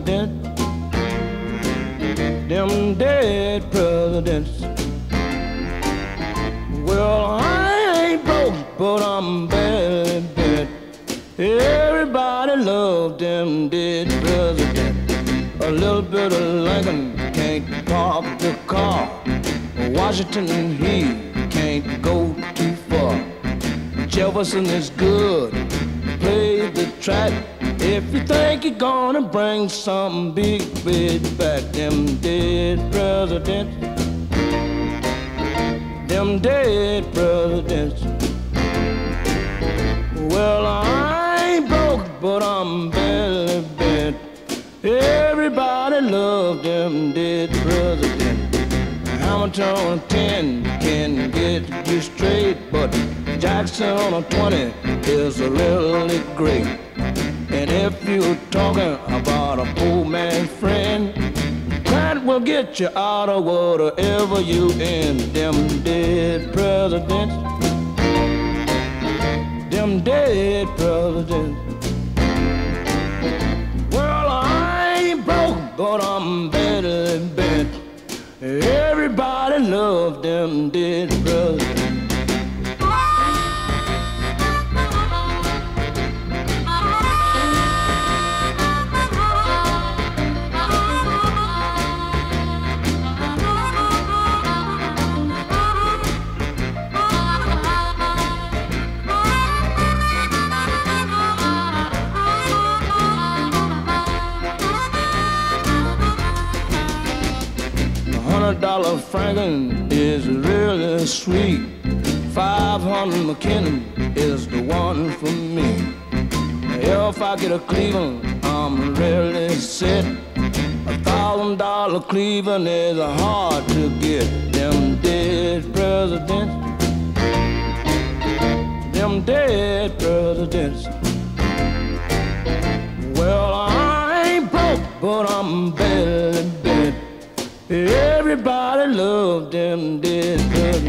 president, them dead presidents. Well, I ain't broke, but I'm barely bent. Everybody loved them dead presidents. A little bit of Lincoln can't park the car. Washington, he can't go too far. Jefferson is good, play the track. If you think you're gonna bring something big big back, them dead presidents, them dead presidents. Well, I ain't broke, but I'm barely bent. Everybody loved them dead presidents. Hamilton on a 10 can get you straight, but Jackson on a 20 is a really great. If you're talking about a poor man's friend, Grant will get you out of whatever you in. Them dead presidents, them dead presidents. Well, I ain't broke, but I'm better than bent. Everybody loved them dead presidents. Hundred dollar Franklin is really sweet. Five hundred McKinley is the one for me. If I get a Cleveland, I'm really set. A thousand dollar Cleveland is hard to get. Them dead presidents, them dead presidents. Well, I ain't broke, but I'm barely bent. Everybody loved him, did good.